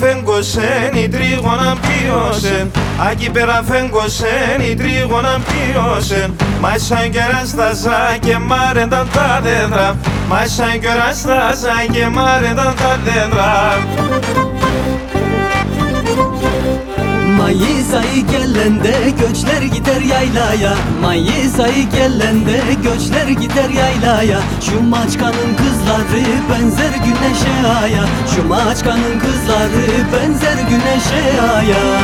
φέγκωσεν, η τρίγωνα πίωσεν Άκη πέρα φέγκωσεν, η τρίγωνα πίωσεν Μα σαν κερασταζά και μάρενταν τα δέντρα. Μα σαν κερασταζά και μάρενταν τα δέντρα Mayıs ayı gelende göçler gider yaylaya. Mayıs ayı gelende göçler gider yaylaya. Şu maçkanın kızları benzer güneşe aya. Şu maçkanın kızları benzer güneşe aya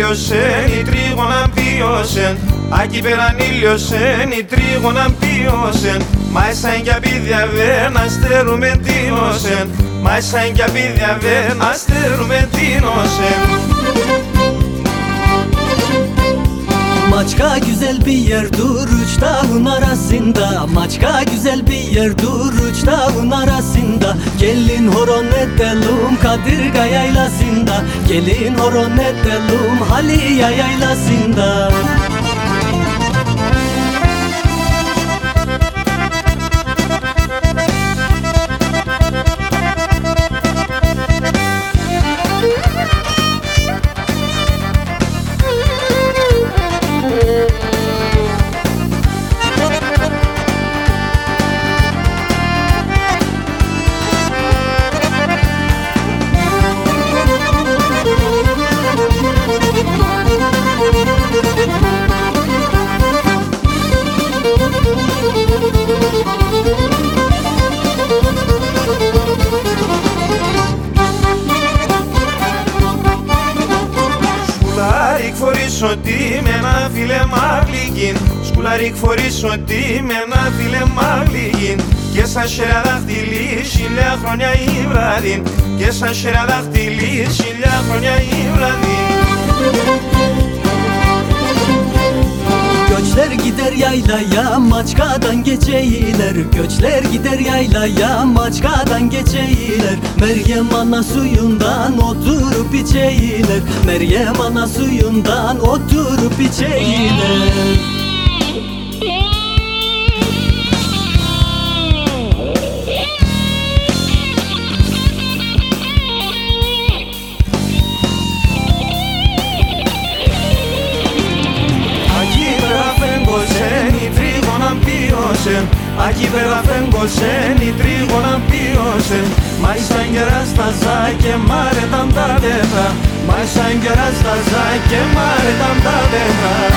ήλιωσεν, η τρίγωνα πίωσεν Ακεί πέραν ήλιωσεν, η τρίγωνα πίωσεν Μα εσάν κι απίδια βεν, αστερούμε τίνωσεν Μα εσάν κι απίδια βεν, αστερούμε τίνωσεν Maçka güzel bir yer dur üç dağın arasında. Maçka güzel bir yer dur üç dağın arasında. Gelin horon edelim Kadirga yaylasında. Gelin horon edelim Haliye yaylasında ότι με ένα φίλε μαγλικίν Σκουλάρικ φορείς ότι με ένα φίλε μαγλικίν Και σαν σέρα δάχτυλί χιλιά χρόνια η βραδύν Και σαν σέρα δάχτυλί χιλιά χρόνια η βραδύν gider yaylaya Maçkadan geçeyler. Göçler gider yaylaya Maçkadan geçeyler. Meryem ana suyundan oturup içeyler. Meryem ana suyundan oturup içeyler πίωσεν Aquí πέρα φέγκωσεν, η τρίγωνα πίωσεν Μα σαν κεράσταζα και μάρε τα δέντρα. Μα σαν κεράσταζα και μάρε τα δέντρα